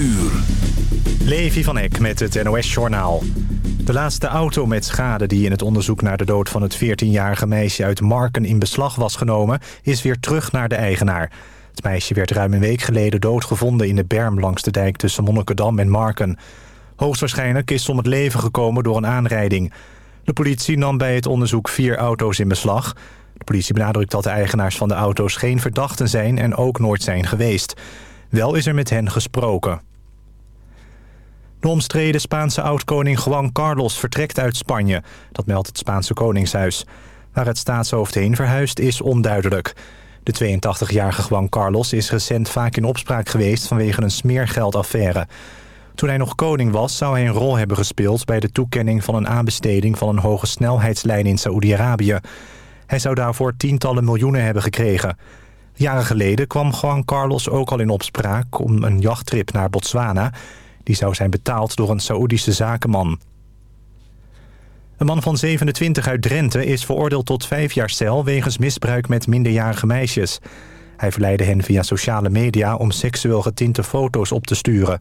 uur. Levi van Eck met het NOS-journaal. De laatste auto met schade die in het onderzoek naar de dood van het 14-jarige meisje uit Marken in beslag was genomen... is weer terug naar de eigenaar. Het meisje werd ruim een week geleden doodgevonden in de berm langs de dijk tussen Monnikendam en Marken. Hoogstwaarschijnlijk is ze om het leven gekomen door een aanrijding. De politie nam bij het onderzoek vier auto's in beslag. De politie benadrukt dat de eigenaars van de auto's geen verdachten zijn en ook nooit zijn geweest. Wel is er met hen gesproken. De omstreden Spaanse oud-koning Juan Carlos vertrekt uit Spanje. Dat meldt het Spaanse Koningshuis. Waar het staatshoofd heen verhuist is onduidelijk. De 82-jarige Juan Carlos is recent vaak in opspraak geweest... vanwege een smeergeldaffaire. Toen hij nog koning was, zou hij een rol hebben gespeeld... bij de toekenning van een aanbesteding van een hoge snelheidslijn in Saoedi-Arabië. Hij zou daarvoor tientallen miljoenen hebben gekregen. Jaren geleden kwam Juan Carlos ook al in opspraak... om een jachttrip naar Botswana... Die zou zijn betaald door een Saoedische zakenman. Een man van 27 uit Drenthe is veroordeeld tot vijf jaar cel... wegens misbruik met minderjarige meisjes. Hij verleidde hen via sociale media om seksueel getinte foto's op te sturen.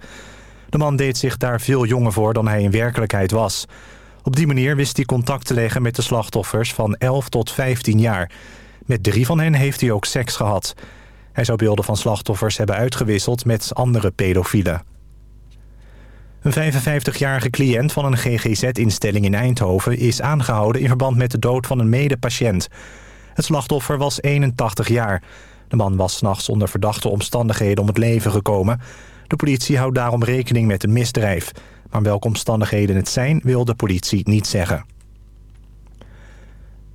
De man deed zich daar veel jonger voor dan hij in werkelijkheid was. Op die manier wist hij contact te leggen met de slachtoffers van 11 tot 15 jaar. Met drie van hen heeft hij ook seks gehad. Hij zou beelden van slachtoffers hebben uitgewisseld met andere pedofielen. Een 55-jarige cliënt van een GGZ-instelling in Eindhoven... is aangehouden in verband met de dood van een medepatiënt. Het slachtoffer was 81 jaar. De man was s'nachts onder verdachte omstandigheden om het leven gekomen. De politie houdt daarom rekening met een misdrijf. Maar welke omstandigheden het zijn, wil de politie niet zeggen.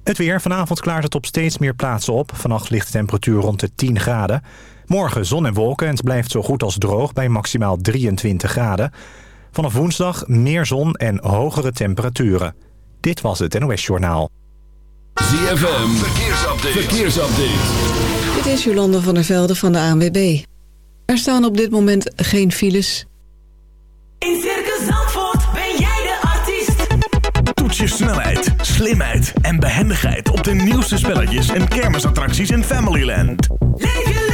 Het weer. Vanavond klaart het op steeds meer plaatsen op. Vannacht ligt de temperatuur rond de 10 graden. Morgen zon en wolken en het blijft zo goed als droog bij maximaal 23 graden. Vanaf woensdag meer zon en hogere temperaturen. Dit was het NOS Journaal. ZFM, verkeersupdate. verkeersupdate. Dit is Jolanda van der Velde van de ANWB. Er staan op dit moment geen files. In Circus Zandvoort ben jij de artiest. Toets je snelheid, slimheid en behendigheid op de nieuwste spelletjes en kermisattracties in Familyland. Leef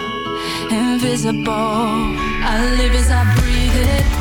invisible. I live as I breathe it.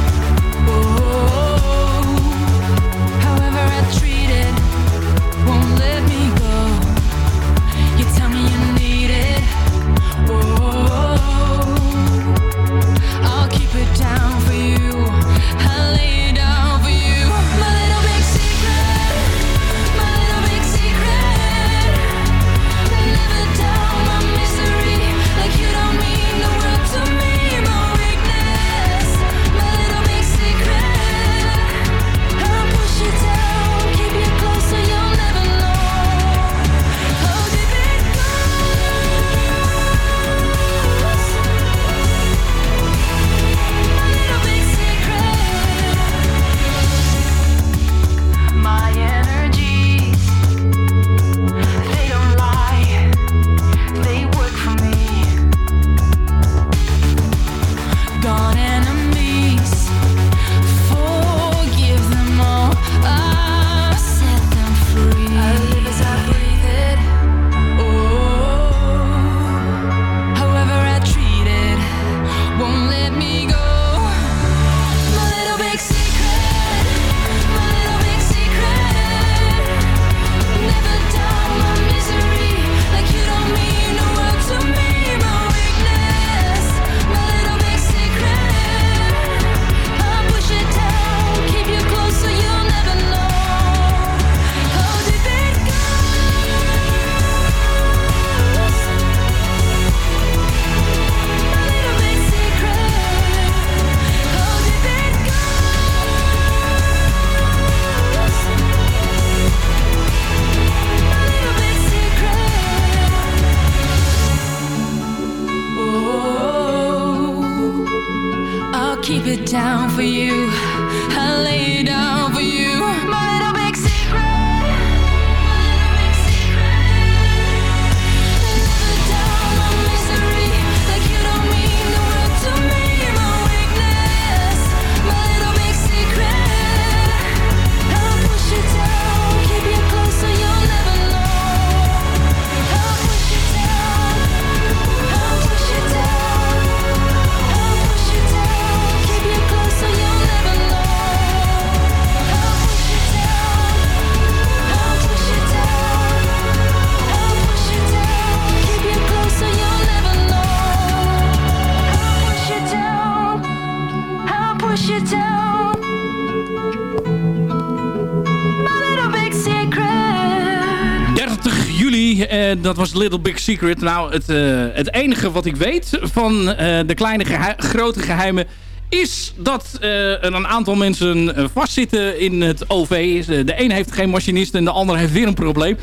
Dat was Little Big Secret. Nou, het, eh, het enige wat ik weet van eh, de kleine grote geheimen... is dat eh, een aantal mensen vastzitten in het OV. De een heeft geen machinist en de ander heeft weer een probleem.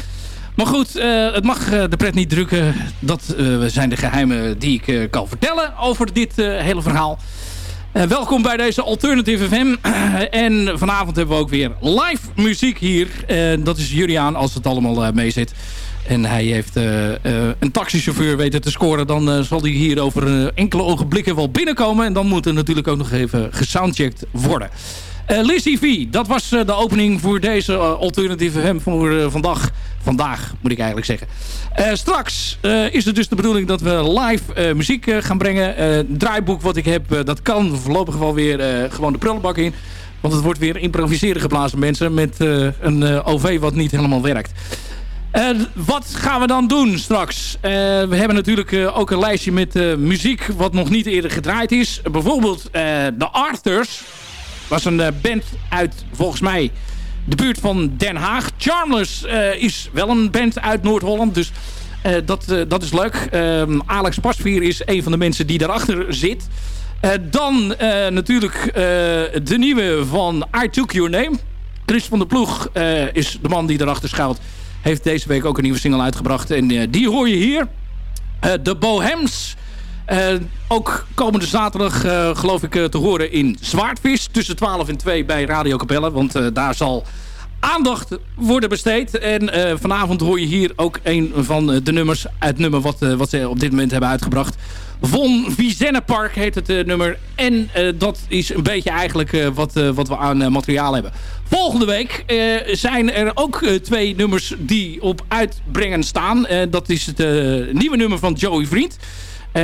Maar goed, het mag de pret niet drukken. Dat zijn de geheimen die ik kan vertellen over dit hele verhaal. Welkom bij deze Alternative FM. en vanavond hebben we ook weer live muziek hier. Dat is Juliaan als het allemaal eh, mee zit. En hij heeft eh, eh, een taxichauffeur weten te scoren. Dan eh, zal hij hier over enkele ogenblikken wel binnenkomen. En dan moet er natuurlijk ook nog even gesoundcheckt worden. Lizzie V, dat was de opening voor deze Alternative FM voor vandaag. Vandaag, moet ik eigenlijk zeggen. Straks is het dus de bedoeling dat we live muziek gaan brengen. Het draaiboek wat ik heb, dat kan voorlopig wel weer gewoon de prullenbak in. Want het wordt weer improviseren geblazen mensen met een OV wat niet helemaal werkt. Wat gaan we dan doen straks? Eh, we hebben natuurlijk eh, ook een lijstje met eh, muziek wat nog niet eerder gedraaid is. bijvoorbeeld de Arthurs. was een band uit, volgens mij, de buurt van Den Haag. Charmless is wel een band uit Noord-Holland, dus dat, dat is leuk. Ehm, Alex Pasvier is een van de mensen die daarachter zit. Dan natuurlijk de nieuwe van I Took Your Name. Chris van der Ploeg is de man die daarachter schuilt. Heeft deze week ook een nieuwe single uitgebracht. En eh, die hoor je hier. Eh, de Bohems. Eh, ook komende zaterdag eh, geloof ik eh, te horen in Zwaardvis. Tussen 12 en 2 bij Radio Capelle. Want eh, daar zal aandacht worden besteed. En eh, vanavond hoor je hier ook een van eh, de nummers. Het nummer wat, eh, wat ze op dit moment hebben uitgebracht. Von Vizennepark heet het eh, nummer. En eh, dat is een beetje eigenlijk eh, wat, eh, wat we aan eh, materiaal hebben. Volgende week eh, zijn er ook eh, twee nummers die op uitbrengen staan. Eh, dat is het nieuwe nummer van Joey Vriend.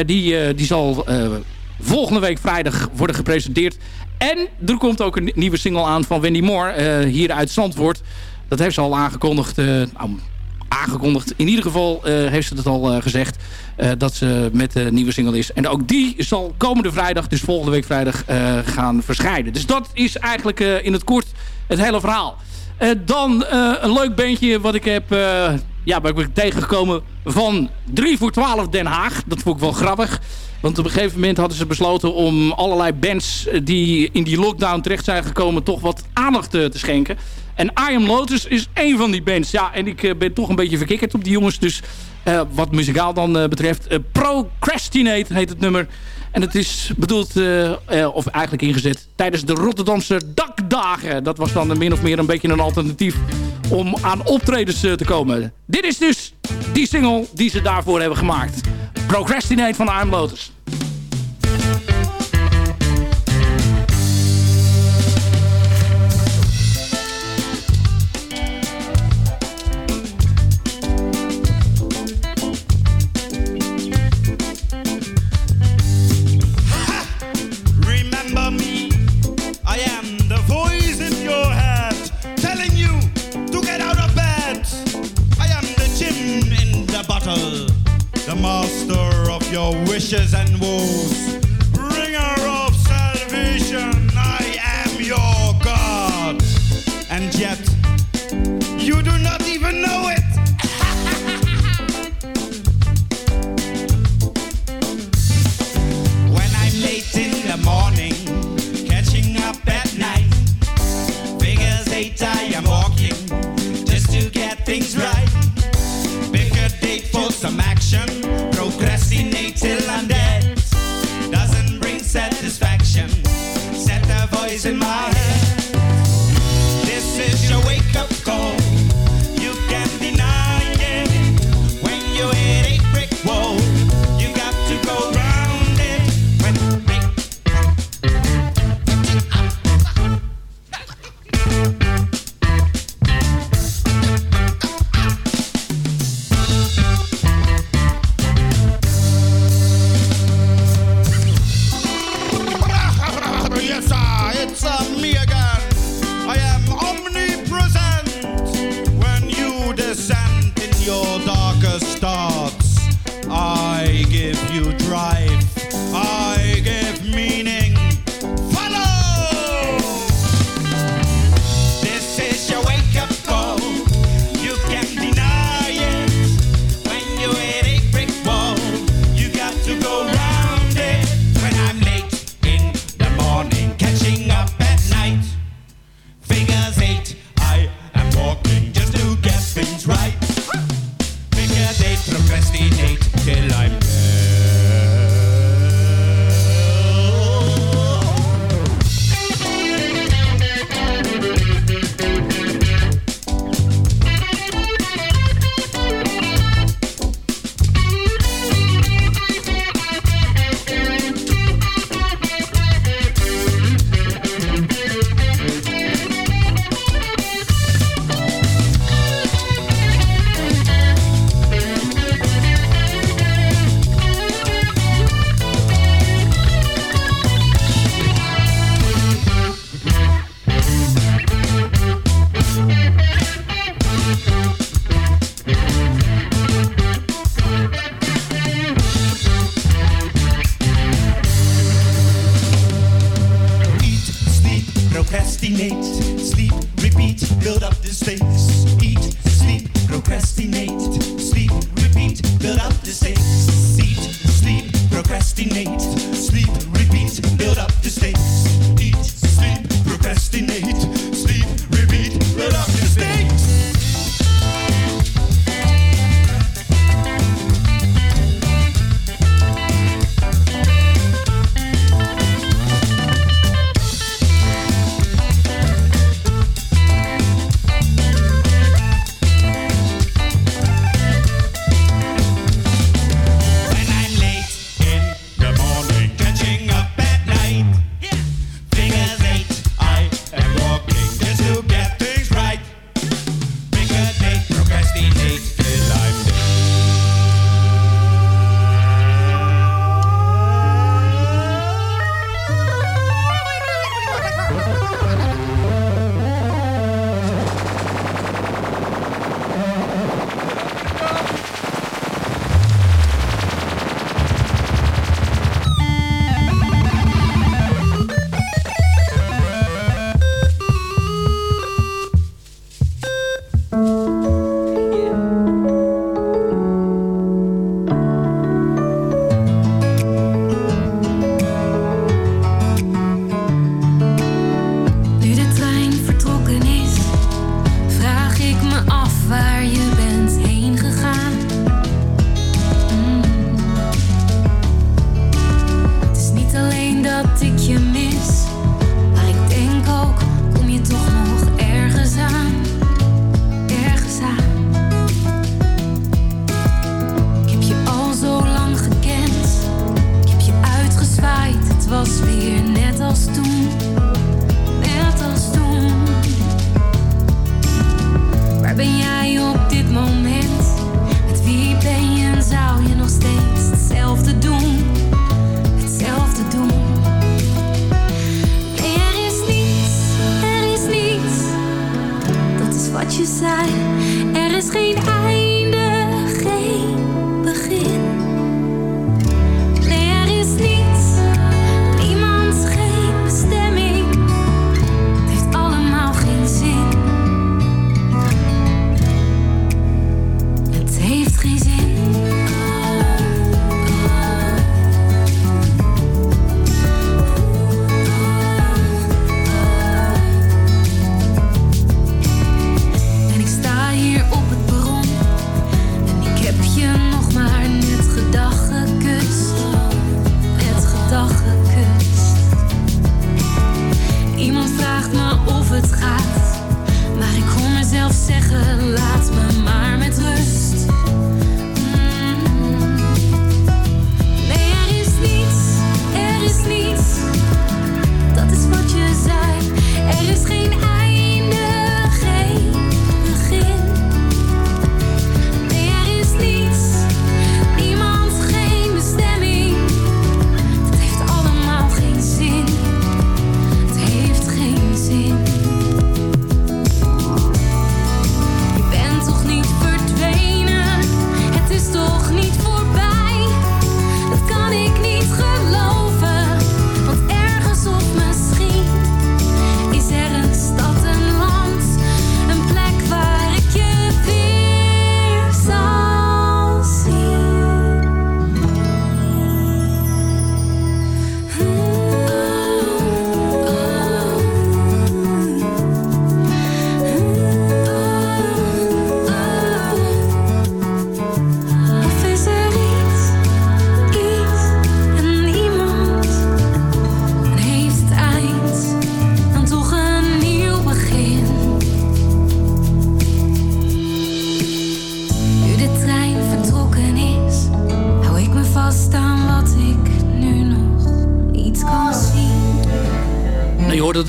Die, die zal volgende week vrijdag worden gepresenteerd. En er komt ook een nieuwe single aan van Wendy Moore hier uit Zandvoort. Dat heeft ze al aangekondigd. nou, aangekondigd. In ieder geval heeft ze het al gezegd dat ze met de nieuwe single is. En ook die zal komende vrijdag, dus volgende week vrijdag, gaan verschijnen. Dus dat is eigenlijk in het kort het hele verhaal. Eh, dan eh, een leuk bandje wat ik heb, eh, ja, waar ik ben tegengekomen van 3 voor 12 Den Haag. Dat vond ik wel grappig. Want op een gegeven moment hadden ze besloten om allerlei bands die in die lockdown terecht zijn gekomen toch wat aandacht te schenken. En I Am Lotus is één van die bands. Ja, en ik ben toch een beetje verkikkerd op die jongens. Dus wat muzikaal dan betreft. Procrastinate heet het nummer. En het is bedoeld, eh, eh, of eigenlijk ingezet, tijdens de Rotterdamse Dakdagen. Dat was dan min of meer een beetje een alternatief om aan optredens eh, te komen. Dit is dus die single die ze daarvoor hebben gemaakt. Procrastinate van Am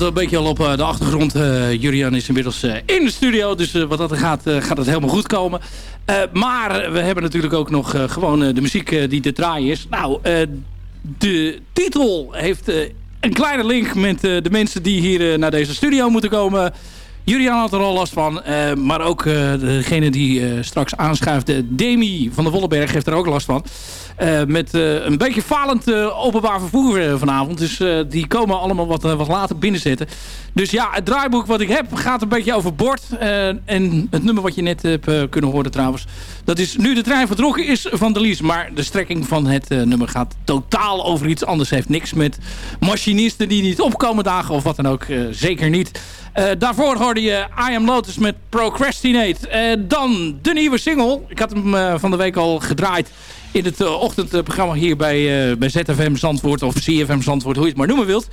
een beetje al op eh, de achtergrond. Eh Jurian is inmiddels eh, in de studio. Dus wat dat gaat, gaat het helemaal goed komen. Maar we hebben natuurlijk ook nog gewoon de muziek die te draaien is. Nou, de titel heeft een kleine link met de mensen die hier naar deze studio moeten komen. Julian had er al last van. eh, maar ook eh, degene die eh, straks aanschuift, Demi van der Wolleberg, heeft er ook last van. Met een beetje falend openbaar vervoer vanavond. Dus die komen allemaal wat, wat later binnenzetten. Dus ja, het draaiboek wat ik heb gaat een beetje overboord. Eh en het nummer wat je net hebt kunnen horen trouwens. Dat is Nu de trein vertrokken is van de Lies. Maar de strekking van het nummer gaat totaal over iets anders. Heeft niks met machinisten die niet opkomen dagen of wat dan ook. zeker niet. Eh, daarvoor hoorde je I Am Lotus met Procrastinate. Eh, dan de nieuwe single. Ik had hem eh, van de week al gedraaid in het ochtendprogramma hier bij, bij ZFM Zandvoort of CFM Zandvoort, hoe je het maar noemen wilt.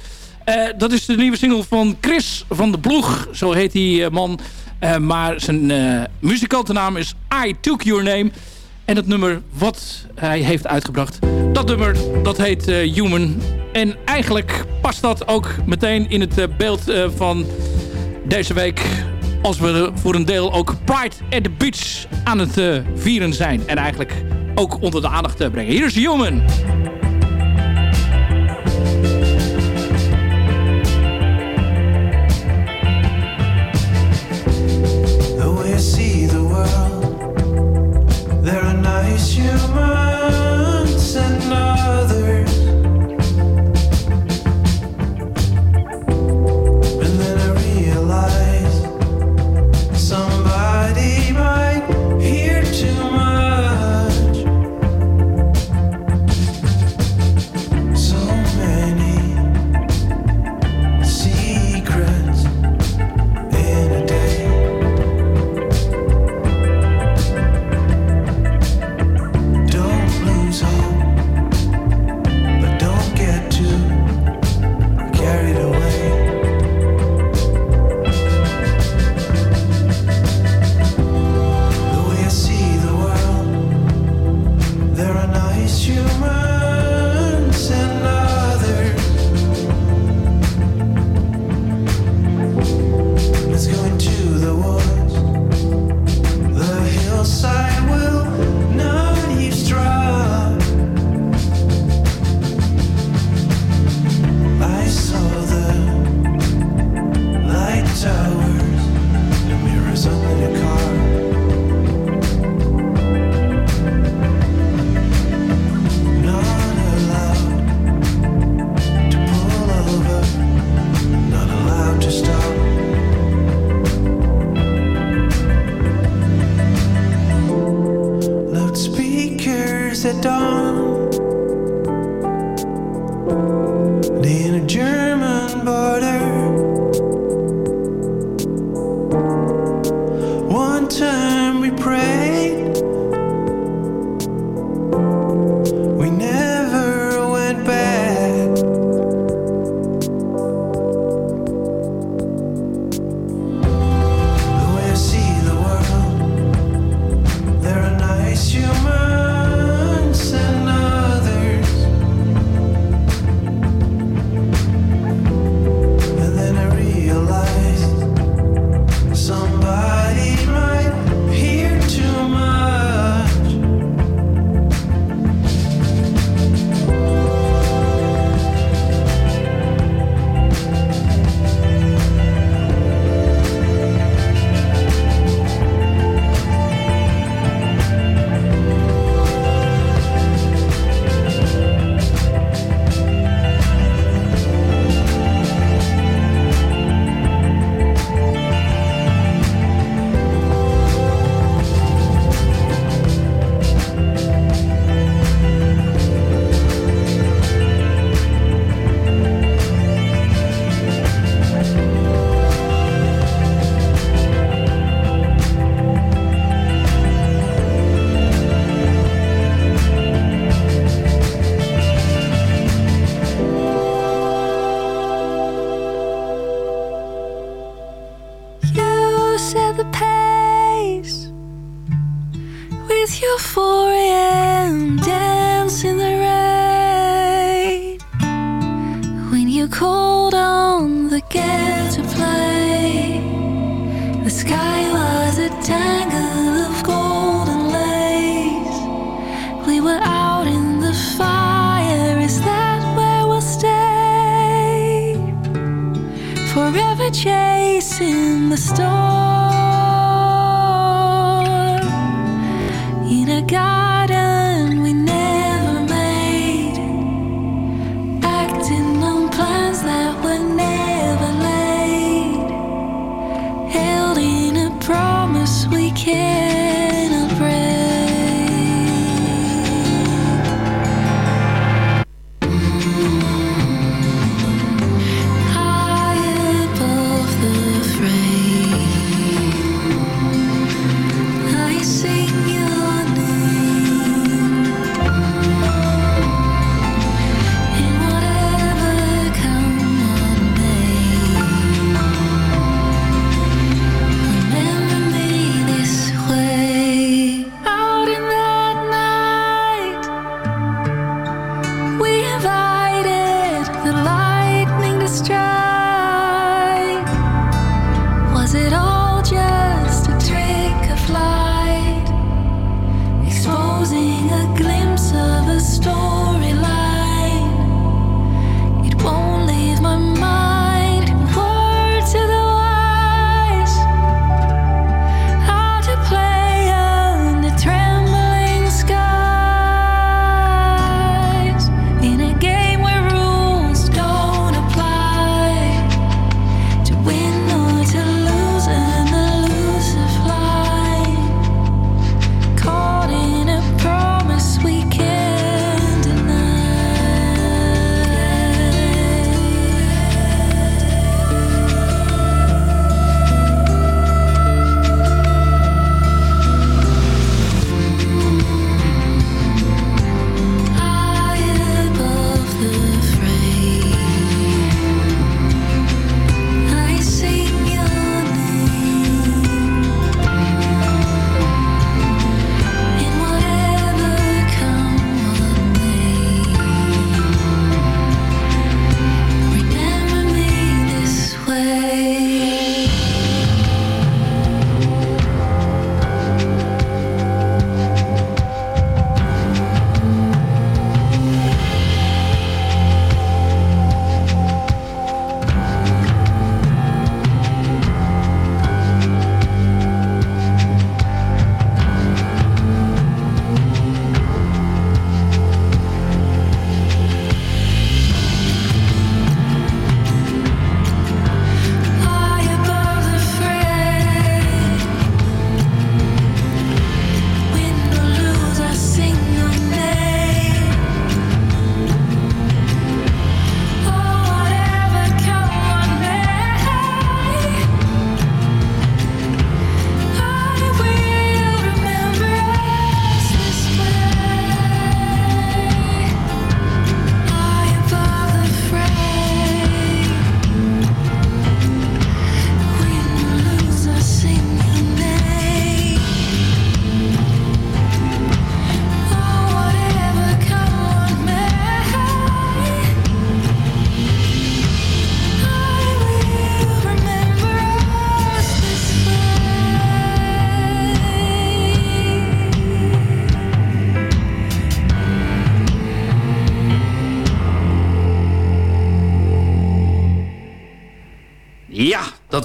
Dat is de nieuwe single van Chris van de Ploeg, zo heet die man. Maar zijn muzikantennaam is I Took Your Name. En het nummer wat hij heeft uitgebracht, dat nummer dat heet Human. En eigenlijk past dat ook meteen in het beeld van deze week als we voor een deel ook Pride at the Beach aan het eh, vieren zijn. En eigenlijk ook onder de aandacht te brengen. Hier is Human. See the world, there are nice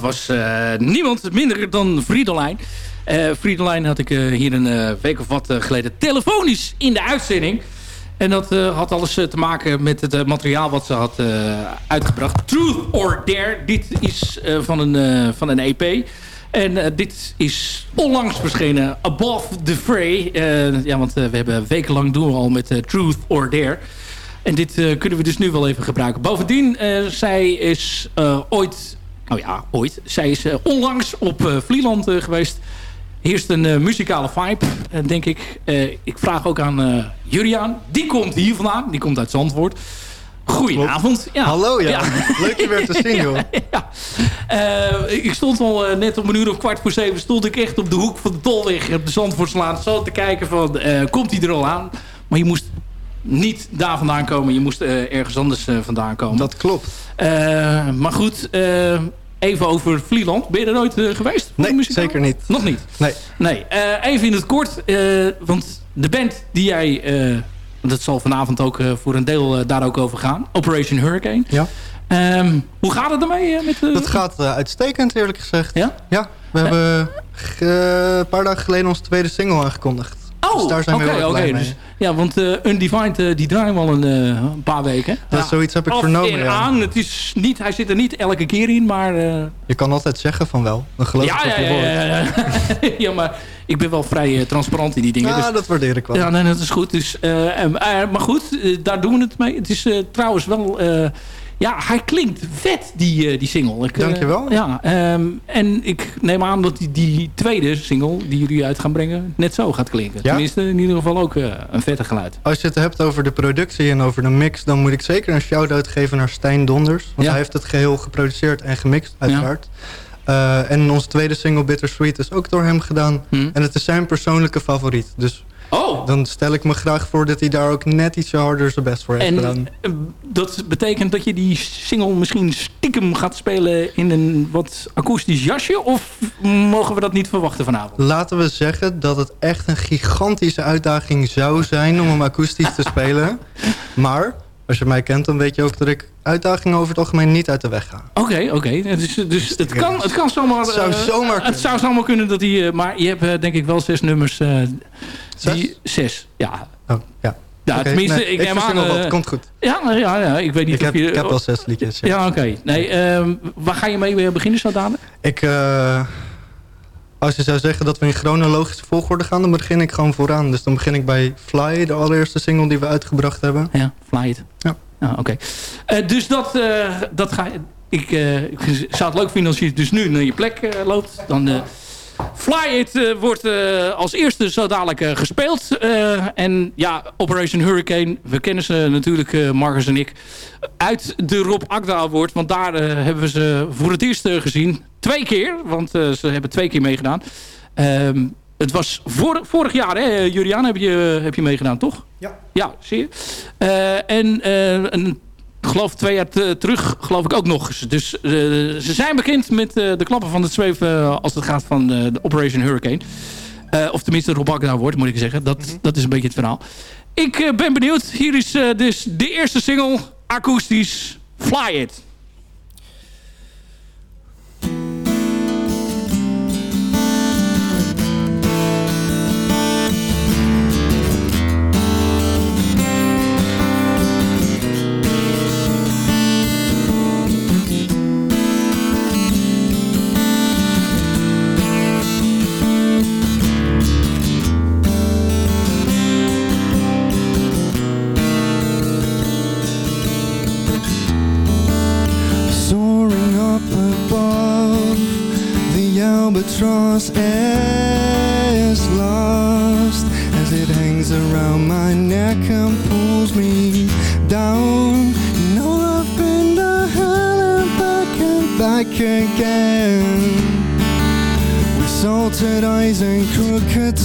was eh, niemand minder dan Friedelijn. Eh Friedelijn had ik eh, hier een week of wat geleden telefonisch in de uitzending. En dat had alles te maken met het materiaal wat ze had uitgebracht. Truth or Dare. Dit is van, een, van een EP. En dit is onlangs verschenen Above the Fray. Ja, want we hebben wekenlang doen we al met Truth or Dare. En dit kunnen we dus nu wel even gebruiken. Bovendien, zij is ooit... Nou ja, ooit. Zij is eh, onlangs op eh, Vlieland eh, geweest. Heerst een muzikale vibe, denk ik. Ik vraag ook aan Juriaan. Die komt hier vandaan. Die komt uit Zandvoort. Goedenavond. Ja. Hallo, ja. Leuk je weer te zien, joh. ja. Ik stond al net om een uur of kwart voor zeven... stond ik echt op de hoek van de Tolweg op de Zandvoortslaan... zo te kijken van, komt hij er al aan? Maar je moest niet daar vandaan komen. Je moest ergens anders vandaan komen. Dat klopt. Eh, maar goed, eh, even over Vlieland. Ben je er nooit eh, geweest? Nee, muzikaal? zeker niet. Nog niet? Nee. Nee, even in het kort. want de band die jij... dat zal vanavond ook voor een deel daar ook over gaan. Operation Hurricane. Ja. Ehm, hoe gaat het ermee? met, Dat gaat uitstekend, eerlijk gezegd. Ja? Ja, we hebben een paar dagen geleden onze tweede single aangekondigd. Oh, dus daar zijn we heel mee. Dus, ja, want eh Undefined eh, die draaien we al een, eh, een paar weken. Ja, zoiets heb ik vernomen, en ja. aan. Het is niet, hij zit er niet elke keer in, maar... Je kan altijd zeggen van wel. Dan geloof ja, ik ja, je ja, woord. ja, ja. ja, maar ik ben wel vrij transparant in die dingen. Ja, dus- dat waardeer ik wel. Ja, nee, dat is goed. Dus, maar goed, daar doen we het mee. Het is trouwens wel... ja, hij klinkt vet, die, eh, die single. Ik, eh, Dankjewel. ja, ehm, en ik neem aan dat die, die tweede single die jullie uit gaan brengen... net zo gaat klinken. Ja? Tenminste, in ieder geval ook eh, een vette geluid. Als je het hebt over de productie en over de mix... dan moet ik zeker een shout-out geven naar Stijn Donders. Want Ja. hij heeft het geheel geproduceerd en gemixt, uiteraard. En onze tweede single, Bittersweet, is ook door hem gedaan. Hm. En het is zijn persoonlijke favoriet. Dus Oh, dan stel ik me graag voor dat hij daar ook net ietsje harder zijn best voor heeft gedaan. en eh, dat betekent dat je die single misschien stiekem gaat spelen... in een wat akoestisch jasje? Of mogen we dat niet verwachten vanavond? Laten we zeggen dat het echt een gigantische uitdaging zou zijn om hem akoestisch te spelen. Maar als je mij kent, dan weet je ook dat ik uitdagingen over het algemeen niet uit de weg ga. Oké, oké. Dus, dus het, kan, het kan zomaar... Het zou eh, zomaar Het kunnen. zou zomaar kunnen dat hij... eh, maar je hebt denk ik wel zes nummers. Eh, die, zes, ja. Oh, ja. Ja, tenminste, nee, ik neem aan... eh, wat, komt goed. ja, nou ja, ja, ik weet niet Ik heb, of je... ik heb wel zes liedjes. Ja. Ja, oké. Nee, ehm, waar ga je mee beginnen zo dadelijk? Ik, eh, als je zou zeggen dat we in chronologische volgorde gaan, dan begin ik gewoon vooraan. Dus dan begin ik bij Fly, de allereerste single die we uitgebracht hebben. Ja, Fly It. Ja. oké. Eh, dus dat, dat ga ik, ik zou het leuk vinden als je dus nu naar je plek loopt. Dan... Fly It eh, wordt eh, als eerste zo dadelijk eh, gespeeld. En ja, Operation Hurricane. We kennen ze natuurlijk, Marcus en ik. Uit de Rob Agda Award. Want daar hebben we ze voor het eerst gezien. Twee keer. Want ze hebben twee keer meegedaan. Ehm, het was vor- vorig jaar, hè, Juriaan, heb je, heb je meegedaan, toch? Ja. Ja, zie je. En een, geloof twee jaar te- terug, geloof ik ook nog eens. Dus eh, ze zijn bekend met eh, de klappen van het zweven eh, als het gaat van de Operation Hurricane. Of tenminste Rob Agda wordt, moet ik zeggen. Dat, dat is een beetje het verhaal. Ik ben benieuwd. Hier is dus de eerste single, akoestisch, Fly It.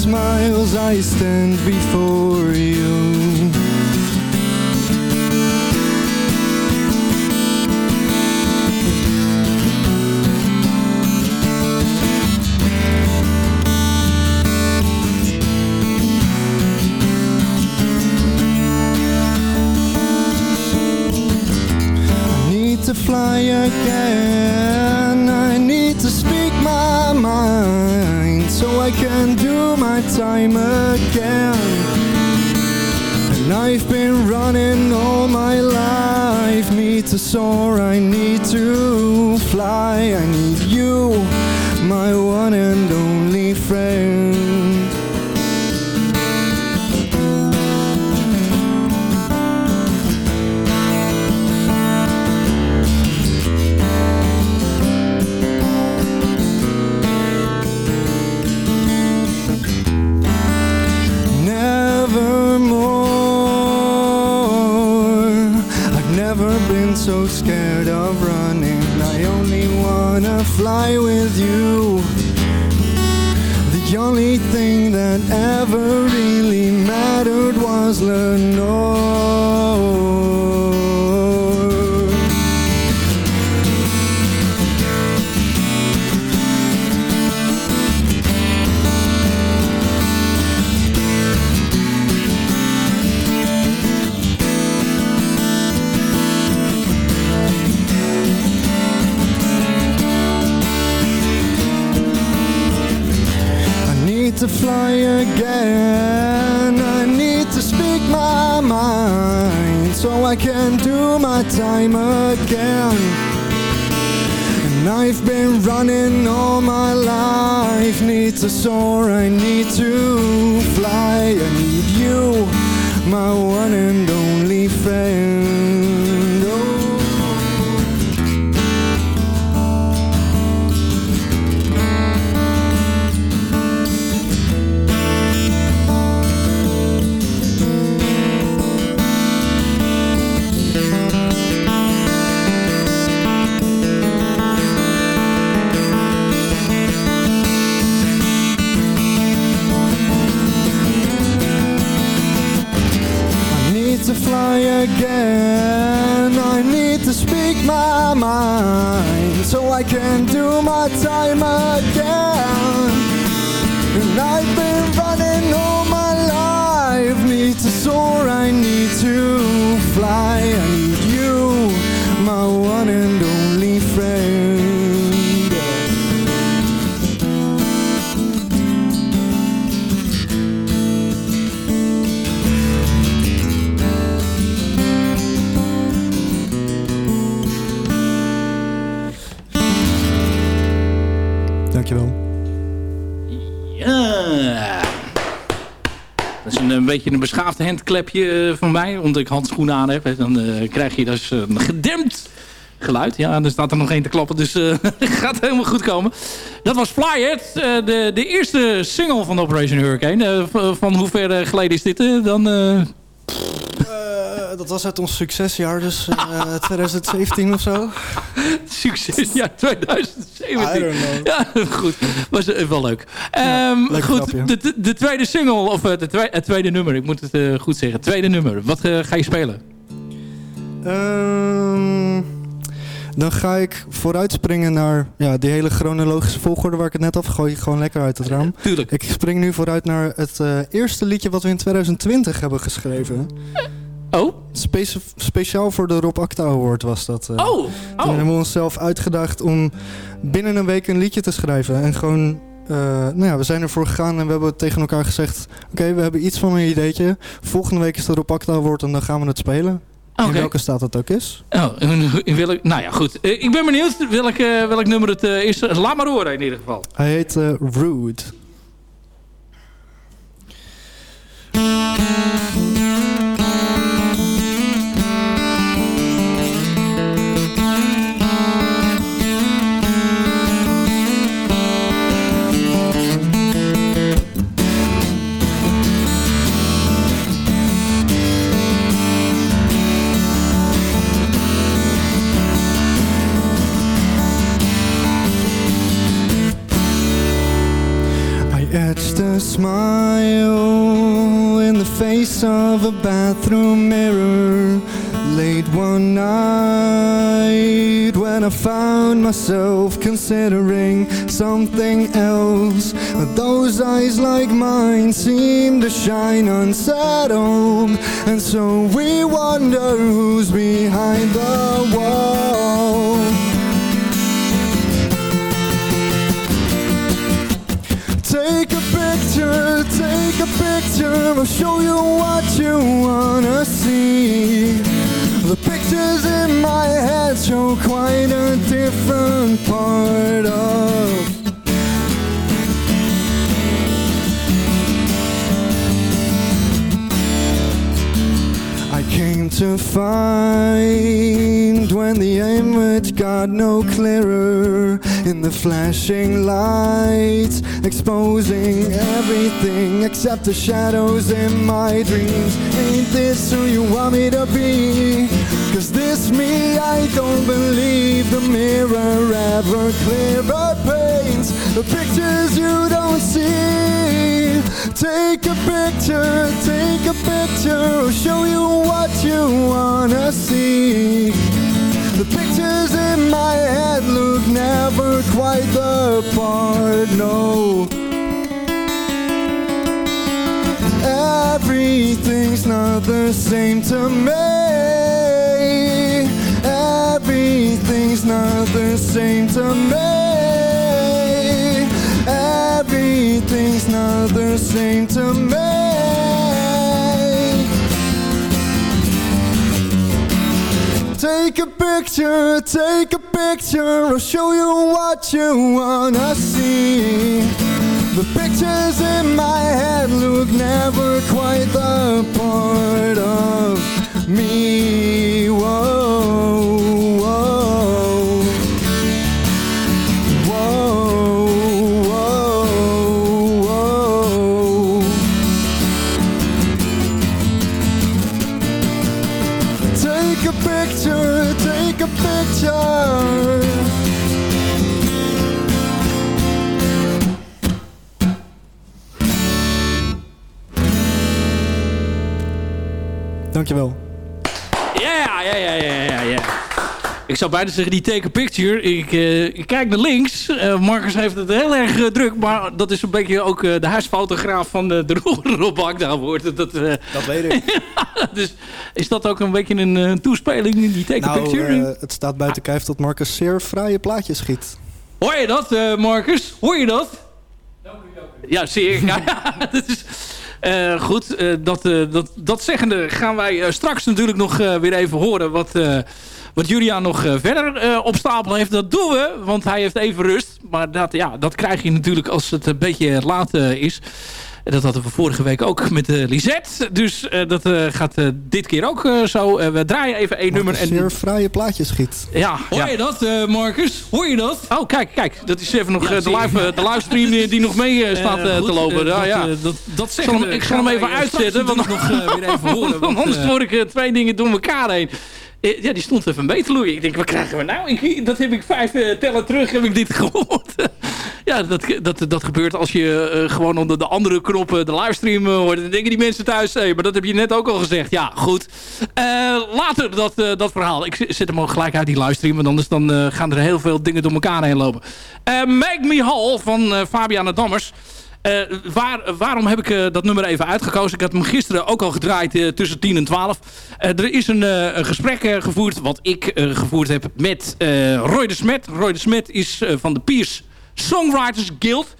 Smiles, I stand before a sore I need beetje een beschaafd handklepje eh, van mij. Omdat ik handschoenen aan heb. Dan eh, krijg je dus een gedempt geluid. Ja, er staat er nog één te klappen. Dus eh gaat helemaal goed komen. Dat was Fly It. eh, de, de eerste single van Operation Hurricane. Van hoe ver geleden is dit dan? Eh? Eh, dat was uit ons succesjaar, dus eh, 2017 of zo. Succes, ja, 2017. I don't know. Ja, goed. Was eh, wel leuk. Ehm, leuk goed, de, de, de tweede single, of eh, de het tweede nummer, ik moet het eh, goed zeggen. Tweede nummer, wat eh, ga je spelen? Ehm, dan ga ik vooruitspringen naar ja, die hele chronologische volgorde waar ik het net af gooi. Gewoon lekker uit het raam. Tuurlijk. Ik spring nu vooruit naar het eh, eerste liedje wat we in 2020 hebben geschreven. Oh? Speci- speciaal voor de Rob Acta Award was dat. eh. Oh! Toen hebben we onszelf uitgedaagd om binnen een week een liedje te schrijven. En gewoon, eh, nou ja, we zijn ervoor gegaan en we hebben tegen elkaar gezegd... Oké, we hebben iets van een ideetje. Volgende week is de Rob Acta Award en dan gaan we het spelen. In Oké. welke staat het ook is. Oh, in, in welk, nou ja, goed. Eh, ik ben benieuwd welk, welk nummer het is. Laat maar horen in ieder geval. Hij heet Rude. Smile in the face of a bathroom mirror late one night when I found myself considering something else. Those eyes like mine seem to shine unsettled, and so we wonder who's behind the wall. Take a picture, I'll show you what you wanna see. The pictures in my head show quite a different part of I came to find when the image got no clearer in the flashing lights, exposing everything except the shadows in my dreams. Ain't this who you want me to be? Cause this me, I don't believe the mirror ever clearer paints the pictures you don't see. Take a picture, take a picture, I'll show you what you wanna see. The pictures in my head look never quite the part, no. Everything's not the same to me. Everything's not the same to me. Everything's not the same to me. Take a picture, take a picture, I'll show you what you wanna see. The pictures in my head look never quite the part zou bijna zeggen, die take a picture. Ik, eh, ik kijk naar links. Eh, Marcus heeft het heel erg eh, druk. Maar dat is een beetje ook de huisfotograaf van de, de Rob Akda wordt. Dat, Dat weet ik. dus is dat ook een beetje een toespeling in die take a Nou, picture? het staat buiten kijf dat Marcus zeer fraaie plaatjes schiet. Hoor je dat, Marcus? Hoor je dat? Ja, zeer. Ja, dat is, eh, goed, dat, eh, dat, dat zeggende gaan wij straks natuurlijk nog weer even horen wat, wat Julian nog eh, verder eh, op stapel heeft. Dat doen we, want hij heeft even rust. Maar dat, ja, dat krijg je natuurlijk als het een beetje laat eh, is. En dat hadden we vorige week ook met de Lisette. Dus eh, dat eh, gaat eh, dit keer ook eh, zo. We draaien even één nummer. Marcus En zeer fraaie plaatjes schiet. ja, hoor je dat, eh, Marcus? Hoor je dat? Oh, kijk, kijk. Dat is even nog de, live, de livestream die, die nog mee staat goed, te lopen. Ja, dat, ja. dat- dat zal hem, ik zal hem even uitzetten. Want, nog, weer even horen, want, anders word ik twee dingen door elkaar heen. Eh, Ja, die stond even mee te loeien. Ik denk, wat krijgen we nou? Dat heb ik vijf eh, tellen terug, heb ik dit gehoord. ja, dat, dat, dat gebeurt als je eh, gewoon onder de andere knoppen de livestream hoort. Dan denken die mensen thuis, hey, maar dat heb je net ook al gezegd. Ja, goed. Later dat, dat verhaal. Ik zet hem ook gelijk uit die livestream, want anders dan, gaan er heel veel dingen door elkaar heen lopen. Make Me Hall van Fabiana Dammers. Eh, waar, waarom heb ik eh, dat nummer even uitgekozen? Ik had hem gisteren ook al gedraaid eh, tussen 10 en 12. Eh, er is een, gesprek gevoerd, wat ik gevoerd heb met Roy de Smet. Roy de Smet is van de Piers Songwriters Guild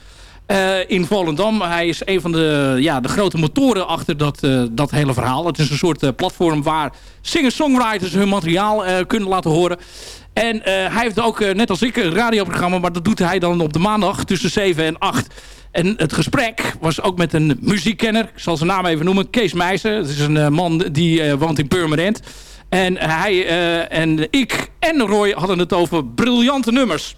in Volendam. Hij is een van de, ja, de grote motoren achter dat, dat hele verhaal. Het is een soort platform waar singer-songwriters hun materiaal kunnen laten horen. En hij heeft ook, net als ik, een radioprogramma. Maar dat doet hij dan op de maandag tussen 7 en 8. En het gesprek was ook met een muziekkenner. Ik zal zijn naam even noemen. Kees Meijsen. Het is een eh, man die eh, woont in Purmerend. En hij eh, en ik en Roy hadden het over briljante nummers.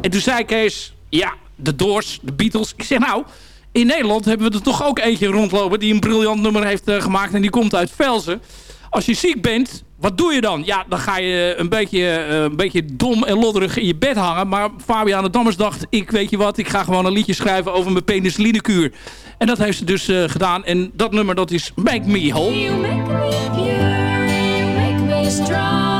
En toen zei Kees, ja, de Doors, de Beatles. Ik zeg nou, in Nederland hebben we er toch ook eentje rondlopen... die een briljant nummer heeft gemaakt en die komt uit Velzen. Als je ziek bent, wat doe je dan? Ja, dan ga je een beetje, eh, een beetje dom en lodderig in je bed hangen. Maar Fabiana Dammers dacht, ik weet je wat... ik ga gewoon een liedje schrijven over mijn penicillinekuur. En dat heeft ze dus eh, gedaan. En dat nummer, dat is Make Me Whole. Make me strong,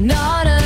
not a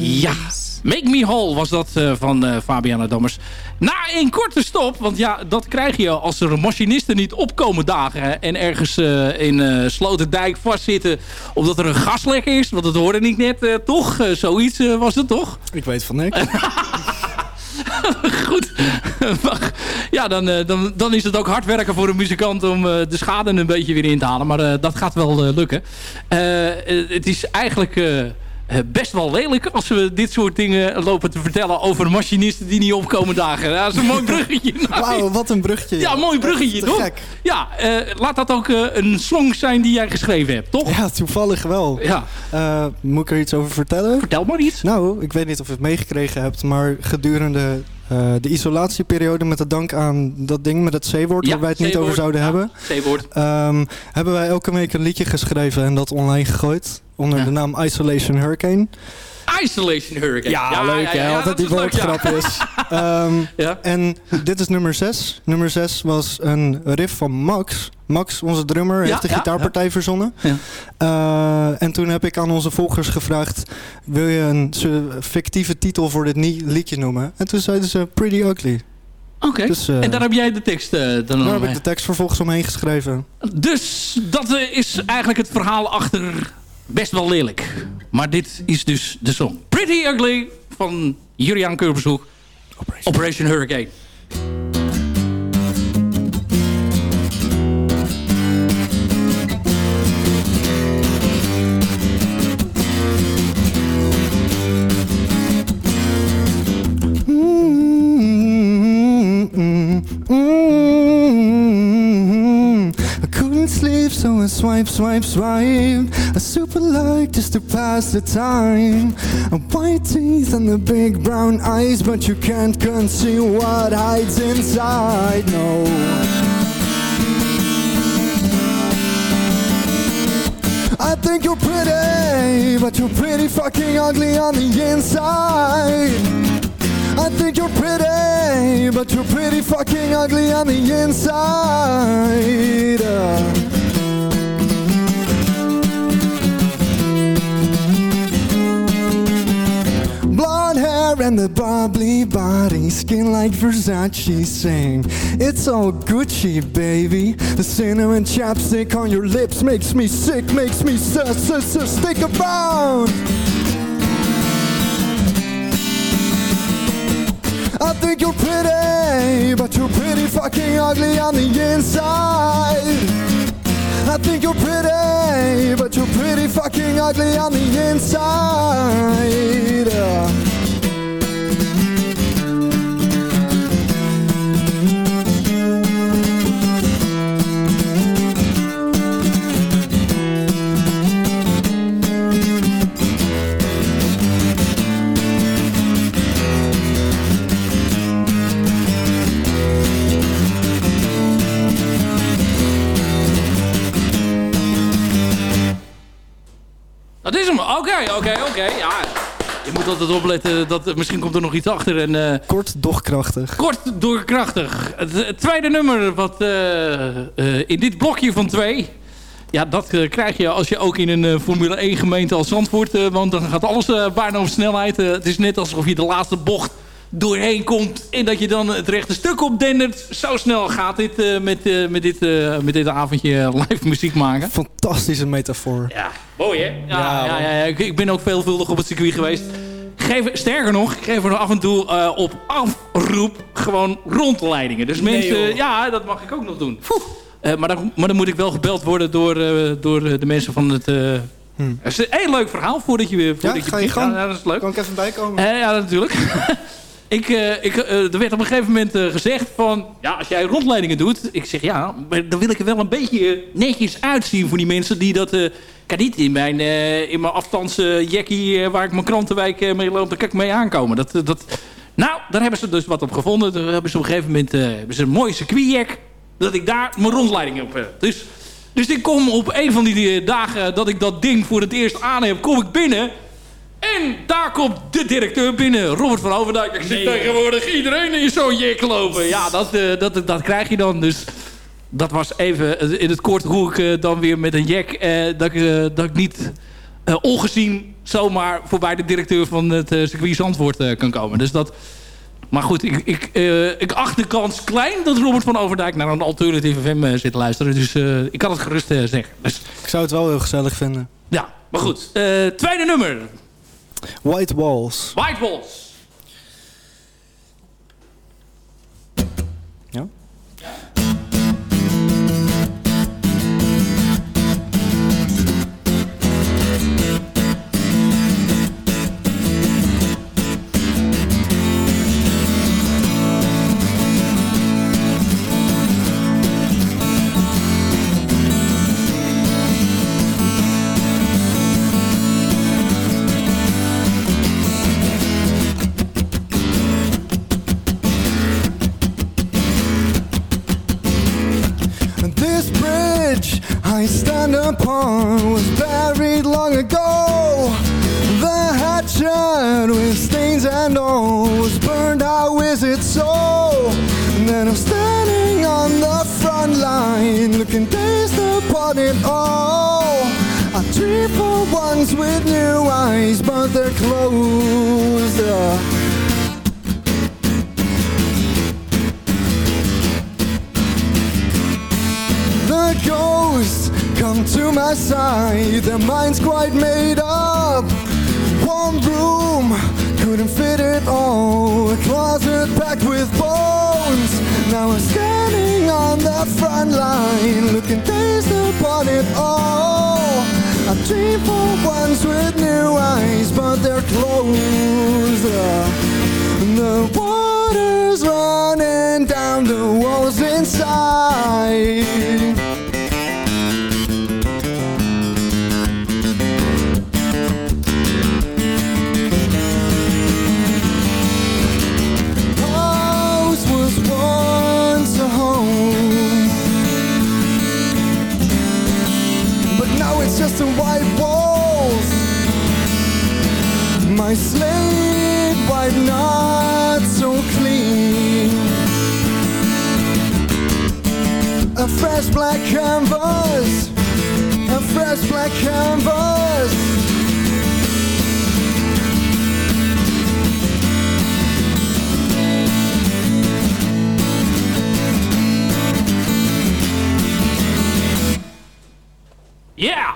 Ja, Make Me Whole was dat eh, van eh, Fabiana Dammers. Na een korte stop, want ja, dat krijg je als er machinisten niet opkomen dagen... hè, en ergens eh, in eh Sloterdijk vastzitten omdat er een gaslek is. Want dat hoorde ik net, eh, toch? Zoiets eh, was het toch? Ik weet van niks. Goed. Wacht. ja, dan, eh, dan, dan is het ook hard werken voor een muzikant om eh, de schade een beetje weer in te halen. Maar eh, dat gaat wel eh, lukken. Het is eigenlijk best wel lelijk als we dit soort dingen lopen te vertellen over machinisten die niet opkomen dagen. Ja, dat is een mooi bruggetje. Nou, Wauw, wat een bruggetje. ja, mooi bruggetje, toch? gek. Ja, eh, laat dat ook eh, een song zijn die jij geschreven hebt, toch? Ja, toevallig wel. Ja. Eh, moet ik er iets over vertellen? Vertel maar iets. Nou, ik weet niet of je het meegekregen hebt, maar gedurende eh, de isolatieperiode met de dank aan dat ding met het C-woord, Ja, waar wij het niet over zouden Ja, hebben, ehm, hebben wij elke week een liedje geschreven en dat online gegooid onder Ja. de naam Isolation Hurricane. Isolation Hurricane. Ja, leuk hè, ja, altijd die is ja. woordgrapjes. Ehm. En dit is nummer 6. Nummer 6 was een riff van Max. Max, onze drummer, heeft de gitaarpartij verzonnen. Ja. Eh, en toen heb ik aan onze volgers gevraagd... wil je een fictieve titel voor dit liedje noemen? En toen zeiden ze Pretty Ugly. Oké. Dus, eh, en daar heb jij de tekst eh, dan Daar heb ik de tekst vervolgens omheen geschreven. Dus dat is eigenlijk het verhaal achter best wel lelijk. Maar dit is dus de song. Pretty Ugly van Julian Keurbezoek. Operation Hurricane. Swipe, swipe, swipe. A super like just to pass the time. White teeth and the big brown eyes, but you can't conceal what hides inside. No. I think you're pretty, but you're pretty fucking ugly on the inside. I think you're pretty, but you're pretty fucking ugly on the inside. Uh, hair and the bubbly body, skin like Versace saying, It's all Gucci, baby. The cinnamon chapstick on your lips makes me sick, makes me sus, sus, sus, stick around. I think you're pretty, but you're pretty fucking ugly on the inside. I think you're pretty, but you're pretty fucking ugly on the inside. Is hem. Oké, oké, oké. Ja, je moet altijd opletten. Dat, misschien komt er nog iets achter. En, eh, Kort, doch krachtig. Kort doorkrachtig. Het, het tweede nummer wat eh, eh, in dit blokje van twee... Ja, dat krijg je als je ook in een Formule 1 gemeente als Zandvoort woont. Dan gaat alles bijna op snelheid. Het is net alsof je de laatste bocht doorheen komt. En dat je dan het rechte stuk opdendert. Zo snel gaat dit eh, met, eh, met, dit, eh, met dit avondje live muziek maken. Fantastische metafoor. Ja, mooi hè? Ja, ja, ja, ja. Ik, ik ben ook veelvuldig op het circuit geweest. Geef, sterker nog, ik geef er af en toe eh, op afroep gewoon rondleidingen. Dus Nee, mensen, joh. ja, dat mag ik ook nog doen. Eh, maar, dan, maar dan moet ik wel gebeld worden door, eh, door de mensen van het... eh Het is een heel leuk verhaal voordat je... weer- Voordat Hm. ga je gang. Ja, dat is leuk. Kan ik even bijkomen? Ja, natuurlijk. ik, eh, ik, eh, er werd op een gegeven moment eh, gezegd van... Ja, als jij rondleidingen doet... Ik zeg ja, maar dan wil ik er wel een beetje netjes uitzien voor die mensen die dat... kan niet in mijn, in mijn afstands eh, jackie waar ik mijn krantenwijk mee loop... Daar kan ik mee aankomen. Dat, dat... Nou, daar hebben ze dus wat op gevonden. Daar hebben ze op een gegeven moment ze een mooie circuitjack... dat ik daar mijn rondleiding op heb. Dus, dus ik kom op een van die dagen dat ik dat ding voor het eerst aan heb... kom ik binnen... En daar komt de directeur binnen, Robert van Overdijk. Ik zie tegenwoordig iedereen in zo'n jek lopen. Ja, dat, eh, dat, dat krijg je dan. Dus dat was even eh, in het kort hoe ik eh, dan weer met een jack... eh, dat, ik, dat ik niet eh, ongezien zomaar voorbij de directeur van het eh, circuit Zandvoort kan komen. Dus dat... Maar goed, ik, ik, eh, ik acht de kans klein dat Robert van Overdijk naar een alternatieve FM zit te luisteren. Dus eh, ik kan het gerust zeggen. Dus, Ik zou het wel heel gezellig vinden. ja, maar goed. Eh, tweede nummer. White Walls. White Walls. Ja? Upon was buried long ago. The hatchet with stains and all was burned out with its soul. And then I'm standing on the front line, looking dazed upon it all. I dream for ones with new eyes, but they're closed. Uh, to my side, their minds quite made up. One room couldn't fit it all, a closet packed with bones. Now I'm standing on the front line, looking dazed upon it all. I dream for ones with new eyes, but they're closed. The water's running down the walls inside. Fresh black canvas, a fresh black canvas. Ja!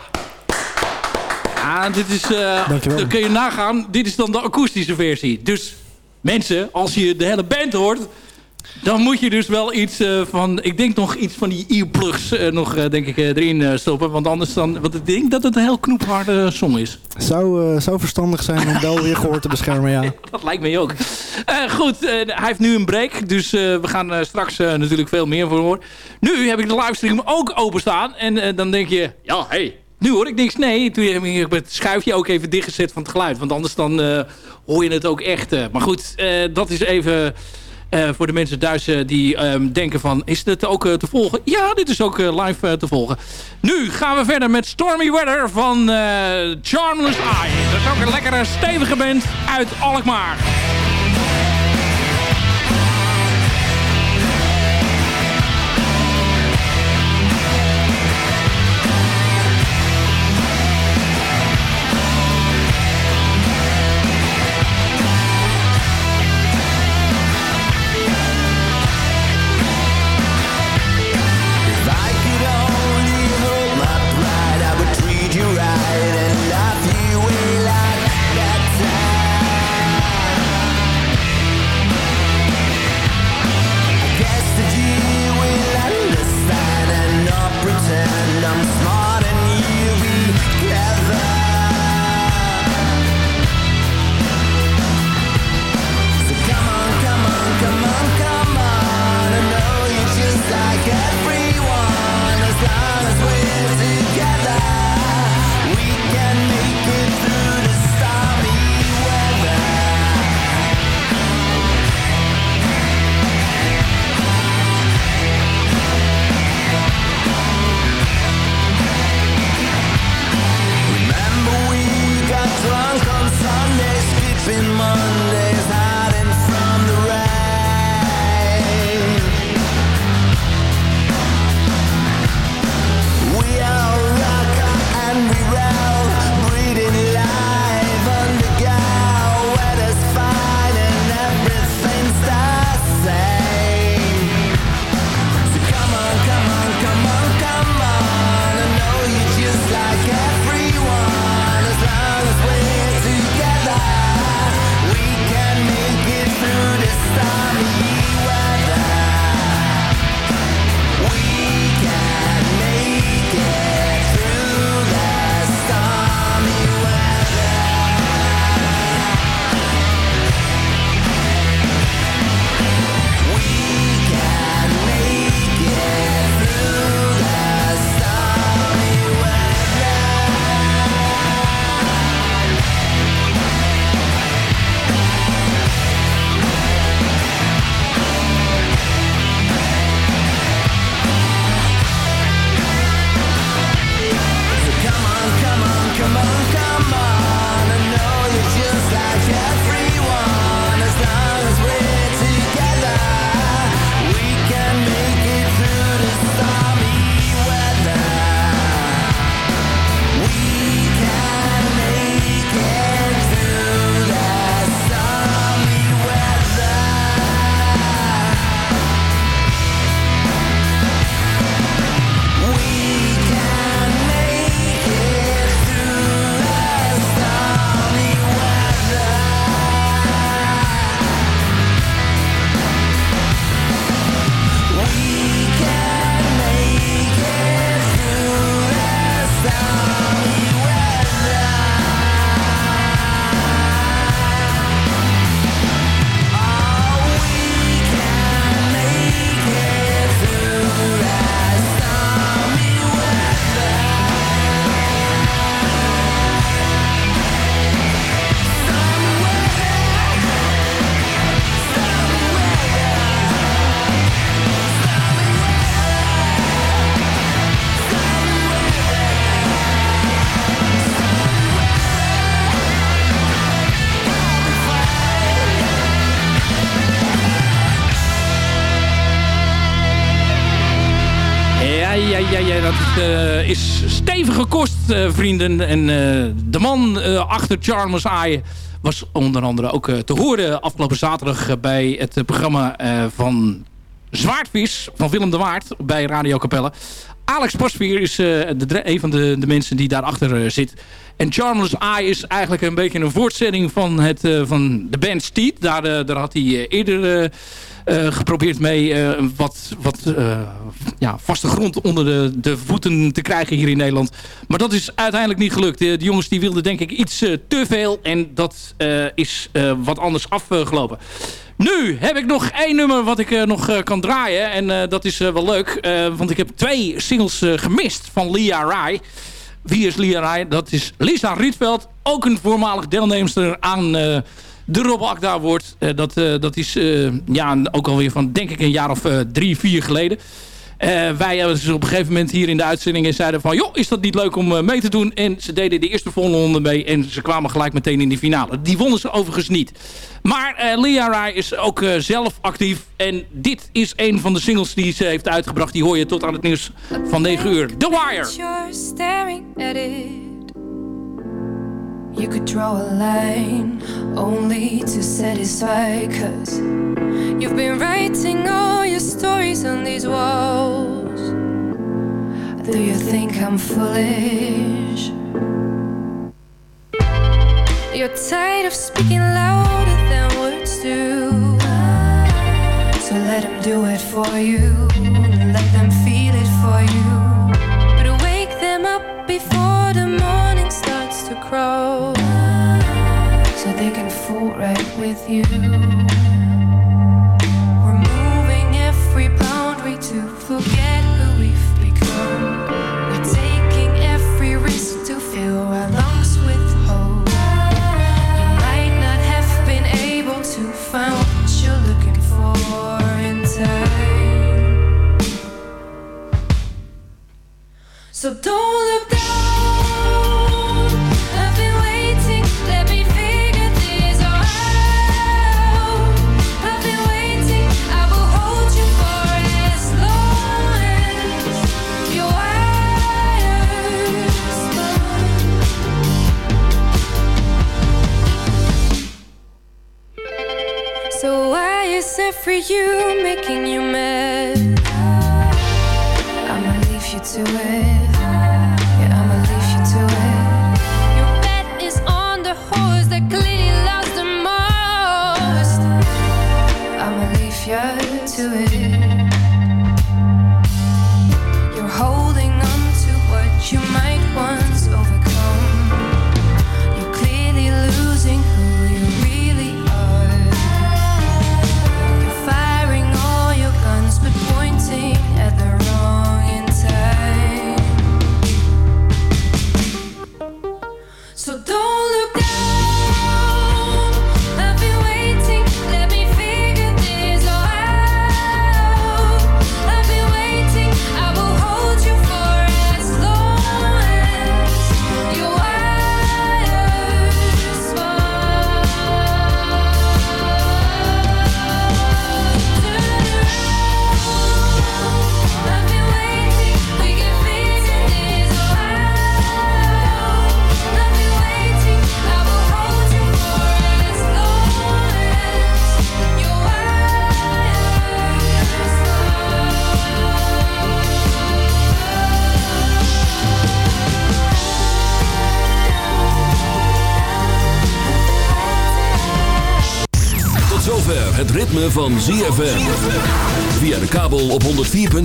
Ja, dit is... eh Dankjewel. Dan kun je nagaan. Dit is dan de akoestische versie. Dus mensen, als je de hele band hoort... Dan moet je dus wel iets eh, van... Ik denk nog iets van die earplugs eh, nog, eh, denk ik, erin stoppen. Want anders dan... Want ik denk dat het een heel knoepharde song is. Zou, zou verstandig zijn om wel weer gehoor te beschermen, ja. Dat lijkt mij ook. Goed, hij heeft nu een break. Dus we gaan straks natuurlijk veel meer voor horen. Nu heb ik de livestream ook openstaan. En dan denk je... Ja, hey, nu hoor ik niks. Nee, toen heb ik het schuifje ook even dichtgezet van het geluid. Want anders dan hoor je het ook echt. maar goed, dat is even... eh, voor de mensen thuis eh, die ehm, denken van... is dit ook eh, te volgen? Ja, dit is ook live te volgen. Nu gaan we verder met Stormy Weather van Charmless Eye. Dat is ook een lekkere stevige band uit Alkmaar. Vrienden. En eh, de man eh, achter Charles Aaien was onder andere ook eh, te horen afgelopen zaterdag bij het programma van Zwaardvis van Willem de Waard bij Radio Capelle. Alex Pasveer is een van de, de mensen die daarachter uh, zit. En Charles I is eigenlijk een beetje een voortzetting van, het, van de band Steed. Daar, daar had hij eerder geprobeerd mee eh, wat, wat eh, ja, vaste grond onder de, de voeten te krijgen hier in Nederland. Maar dat is uiteindelijk niet gelukt. De, jongens die wilden denk ik iets eh, te veel en dat eh, is eh, wat anders afgelopen. Nu heb ik nog één nummer wat ik eh, nog eh, kan draaien. En eh, dat is eh, wel leuk. eh, want ik heb twee singles eh, gemist van Lia Rai. Wie is Lia Rai? Dat is Lisa Rietveld. Ook een voormalig deelnemster aan eh, de Rob Akda Award. Eh, dat, eh, dat is eh, ja, ook alweer van denk ik een jaar of drie, vier geleden. Wij hebben dus op een gegeven moment hier in de uitzending en zeiden van... joh, is dat niet leuk om mee te doen? En ze deden de eerste ronde mee en ze kwamen gelijk meteen in de finale. Die wonnen ze overigens niet. Maar eh Lia Rai is ook zelf actief. En dit is een van de singles die ze heeft uitgebracht. Die hoor je tot aan het nieuws van 9 uur. The Wire. You could draw a line only to satisfy, cause you've been writing all your stories on these walls. Do you think I'm foolish? You're tired of speaking louder than words do. So let them do it for you. Let them feel it for you. But wake them up before the morning to crow. So they can fool right with you. We're moving every boundary to forget who we've become. We're taking every risk to fill our lungs with hope. You might not have been able to find what you're looking for in time. So don't look it for you making you mad? I'ma leave you to it.